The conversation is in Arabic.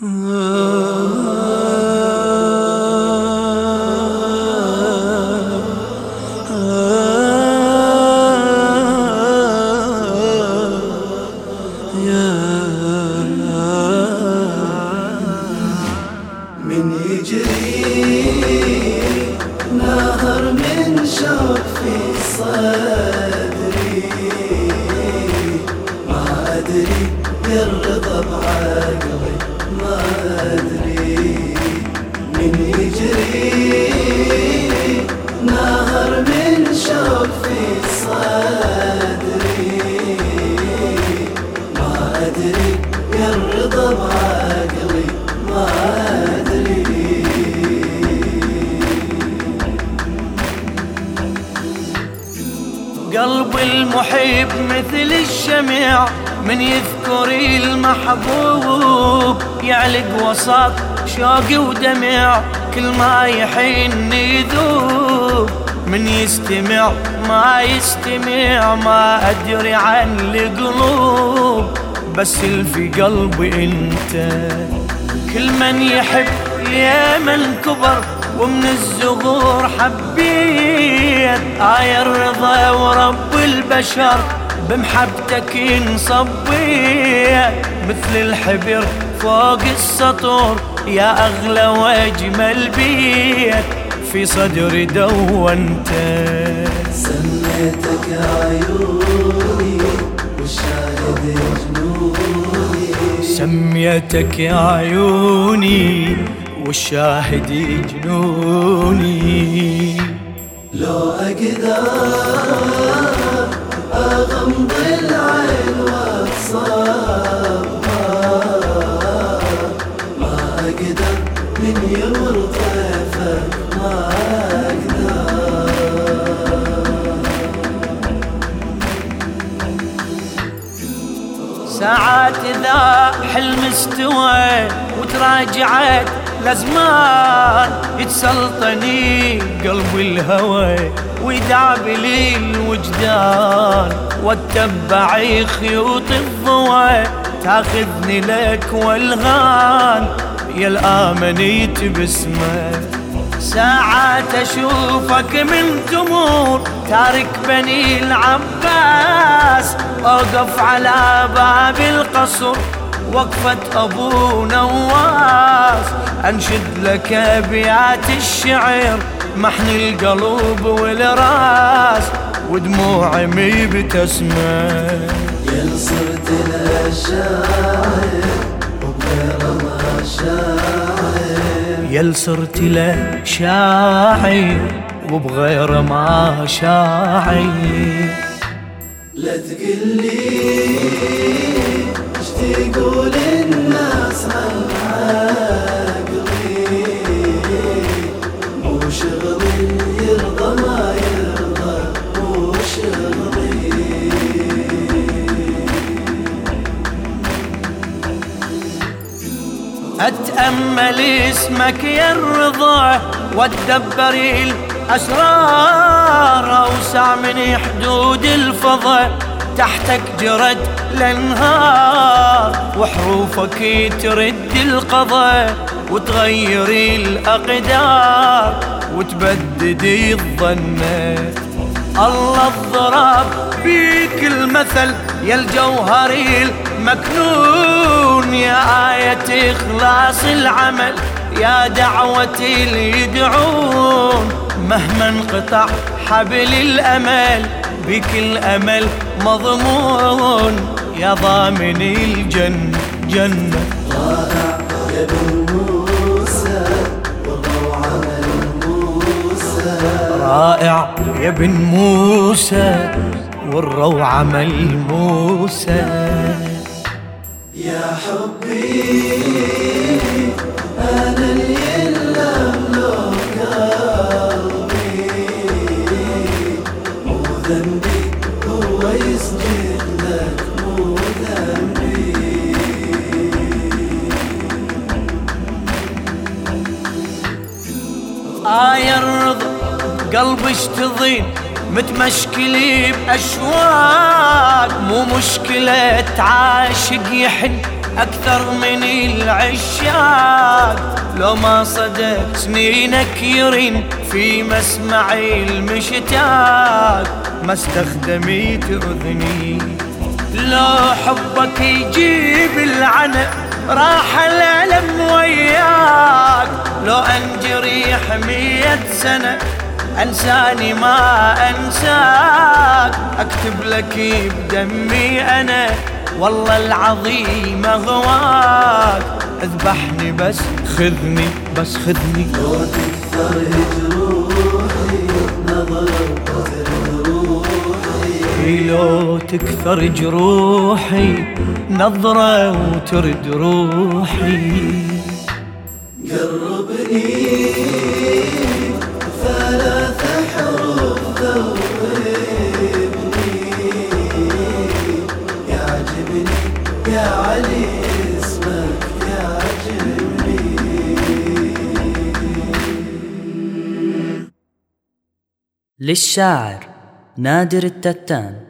من المحب مثل الشمع من يذكر المحبوب يعلق وسط شوقي ودمع كل ما يحن يذوب. من يستمع ما يستمع ما أدري عن القلوب. بس في قلبي إنت كل من يحب يا من كبر ومن الزغور حبيت آية الرضا ورب البشر. بمحبتك انصبيت مثل الحبر فوق السطور. يا أغلى وأجمل بيت في صدري دونت. سميتك عيوني والشاهد جنوني. سميتك يا عيوني والشاهد جنوني. لو أقدر أغمض العين وأتصبر ما أقدر من يمر طيفك ما أقدر ساعات إذا حلم استوى وتراجعت لزمان يتسلطني قلبي الهوى ويدعب لي الوجدان واتبع خيوط الضوى تاخذني لك والغان يا الآمنيت باسمك ساعات أشوفك من تمور تارك بني العباس أوقف على باب القصر وقفة أبو نواس أنشد لك ابيات الشعر محن القلوب والراس. ودموعي مي بتسمع يا صرت الشاعر وغير ما شاعر يل صرت له شاعر وبغير ما شاعر. لا تقلي تقول الناس عقلي مو شغلي يرضى ما يرضى مو شغلي. أتأمل اسمك يا الرضا واتدبر الأسرار أوسع من حدود الفضاء تحتك جرد الأنهار وحروفك ترد القضاء وتغير الأقدار وتبدد الظنات الله الضرب بيك المثل يا الجوهر المكنون يا آية إخلاص العمل يا دعوة اللي يدعون. مهما انقطع حبل الأمل بك الأمل مضمون يا ضامن الجنة جنة يا ابن موسى والله عمل موسى رائع يا ابن موسى والروعة مل موسى. يا حبي قلبي اشتضين متمشكلي بأشواق. مو مشكلة عاشق يحن أكثر من العشاق. لو ما صدق سنينك يرين في مسمعي المشتاق. ما استخدميت أذني لو حبك يجيب العنق راح الألم وياك. لو أنجريح مية سنة أنساني ما أنساك. أكتب لك بدمي أنا والله العظيم أغواك. أذبحني بس خذني بس خذني. لو تكثر جروحي نظرة روحي لو تكثر جروحي نظرة وترد روحي. للشاعر نادر التتان.